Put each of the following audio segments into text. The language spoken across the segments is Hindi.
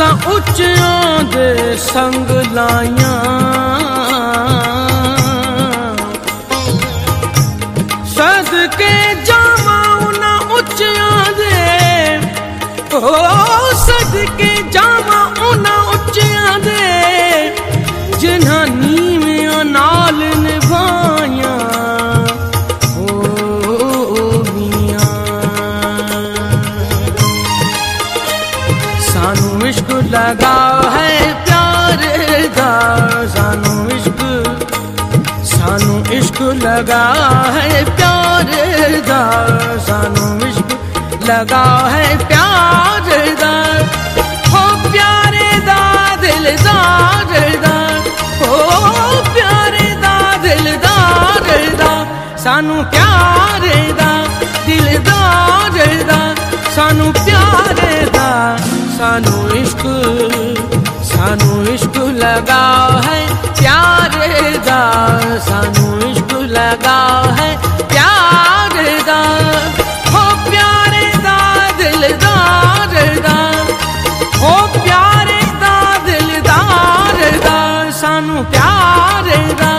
उच्च संग लाइ सदके जामा उन उच्चे हो सदके जामा उन ਸਾਨੂੰ ਇਸ਼ਕ ਲਗਾਓ ਹੈ ਪਿਆਰ ਦਾ। ਸਾਨੂੰ ਇਸ਼ਕ ਸਾਨੂੰ ਇਸ਼ਕ ਲਗਾਓ ਹੈ ਪਿਆਰ ਦਾ। ਸਾਨੂੰ ਇਸ਼ਕ ਲਗਾਓ ਹੈ ਪਿਆਰ ਦਾ। ਹੋ ਪਿਆਰੇ ਦਾ ਦਿਲਦਾਰ ਦਾ। ਹੋ ਪਿਆਰੇ ਦਾ ਦਿਲਦਾਰ ਦਾ। ਸਾਨੂੰ ਪਿਆਰੇ ਦਾ, ਦਿਲਦਾਰ ਦਾ। ਸਾਨੂੰ ਪਿਆਰ सानू इश्क सानू इश्क लगाओ है, प्यार दा। सानू इश्क लगाओ है, प्यार दा। हो प्यार दा, दिलदार दा। हो प्यार दा, दिलदार दा। सानू प्यार दा,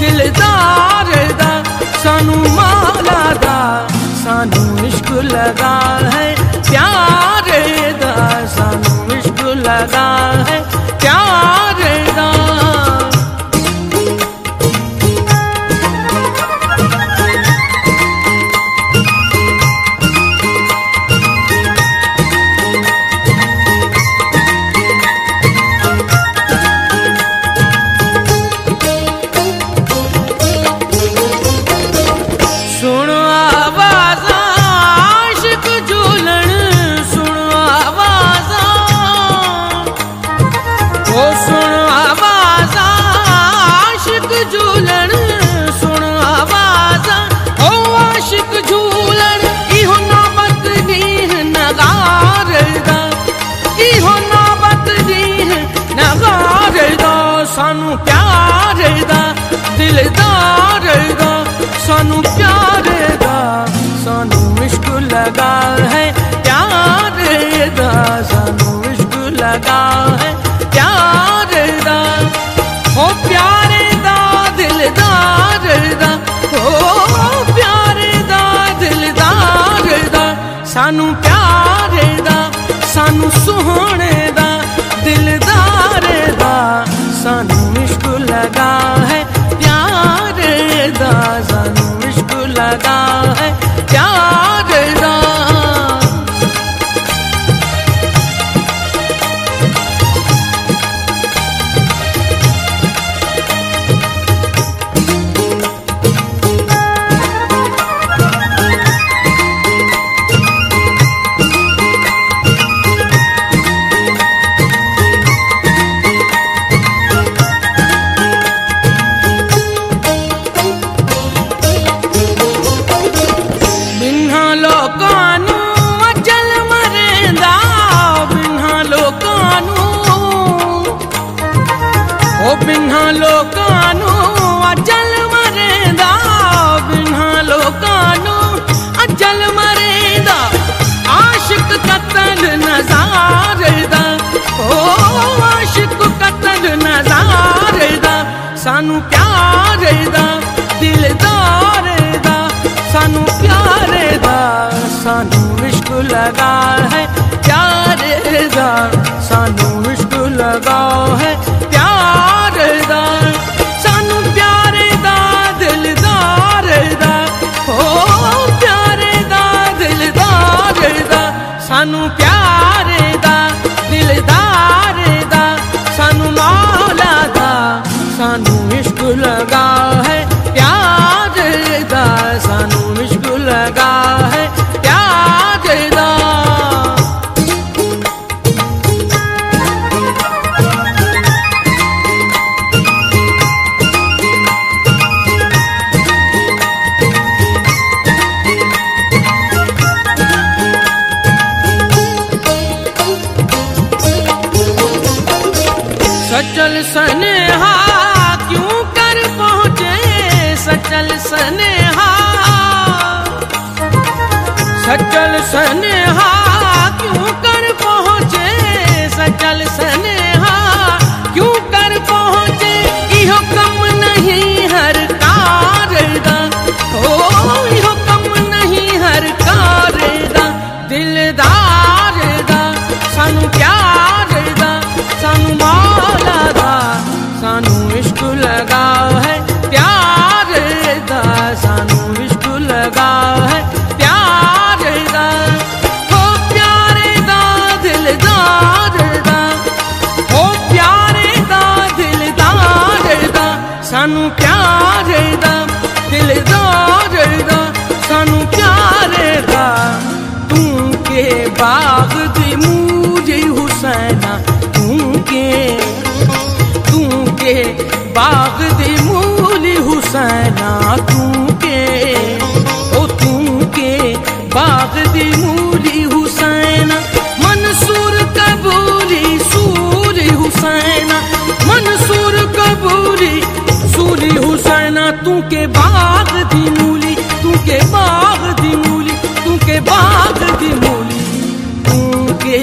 दिलदार दा। सानू माला दा। सानू इश्क लगा है ਸਾਨੂੰ आशिक झूलण सुन आवाज़। ओ आशिक झूलण इहो नौबत ॾींहुं नगारदा इहो नौबत ॾींहुं नगारदा सानू प्यारदा दिलदारदा सानू प्यारदा सानू इश्क लगा है प्यारदा सानू इश्क लगा ਪਿਆਰੇ ਦਾ ਸਾਨੂੰ ਸੋਹਣੇ ਦਾ ਦਿਲਦਾਰ ਦਾ ਸਾਨੂੰ ਇਸ਼ਕ ਲਗਾ ਹੈ ਪਿਆਰੇ ਦਾ ਸਾਨੂੰ ਇਸ਼ਕ ਲਗਾ ਹੈ ਪਿਆਰੇ ਦਾ ਸਾਨੂੰ ਪਿਆਰ ਦਾ ਦਿਲਦਾਰ ਦਾ ਸਾਨੂੰ ਪਿਆਰ ਦਾ ਸਾਨੂੰ ਇਸ਼ਕ ਲਗਾ ਹੈ। सनेहा सचल सनेहा क्यों कर पहुँचे सचल हुसैना तू के ओ तू के बाग दी मूली हुसैना। मंसूर कबूली, सूरी हुसैना। मंसूर कबूली, सूरी हुसैना। तू के बाग दी मूली तू के बाग दी मूली तू के बाग दी मूली। तू के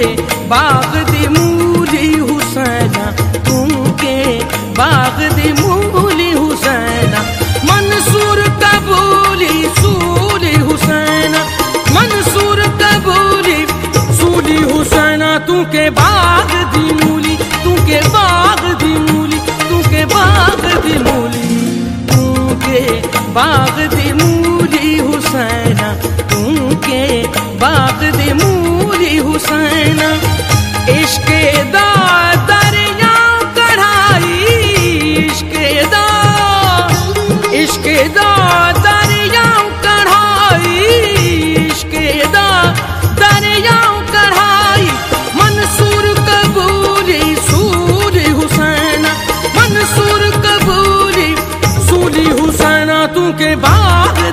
बाग दी मूली हुसैना तू के बाग दी के बाग दी मूली, तू के बाग दी मूली, तू के बाग दी मूली। तू के बाग दी मूली हुसैना, तू के बाग दी मूली हुसैना। इश्क दा दरिया कढ़ाई, इश्क दा इश्क दा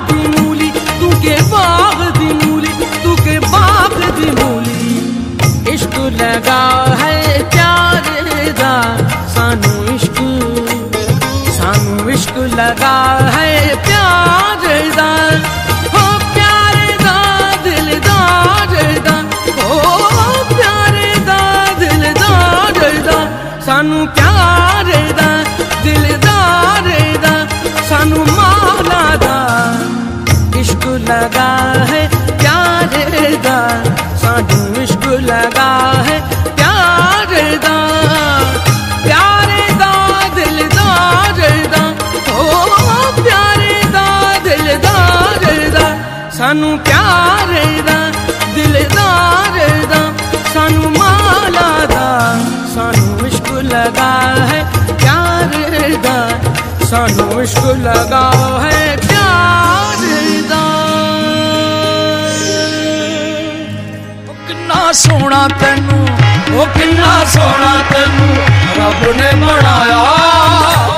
मूली, तू के दी मूली, तू के बाग मूली। इश्क लगा है प्यार सानू इश्क सानू इश्क लगा ਸਾਨੂੰ ਪਿਆਰ ਦਾ ਦਿਲਦਾਰ ਦਾ ਸਾਨੂੰ ਮਾਲਾ ਦਾ ਸਾਨੂੰ ਇਸ਼ਕ ਲਗਾ ਹੈ ਪਿਆਰ ਦਾ ਸਾਨੂੰ ਇਸ਼ਕ ਲਗਾ ਹੈ ਪਿਆਰ ਦਾ ਕਿੰਨਾ ਸੋਹਣਾ ਤੈਨੂੰ ਉਹ ਕਿੰਨਾ ਸੋਹਣਾ ਤੈਨੂੰ ਰੱਬ ਨੇ ਬਣਾਇਆ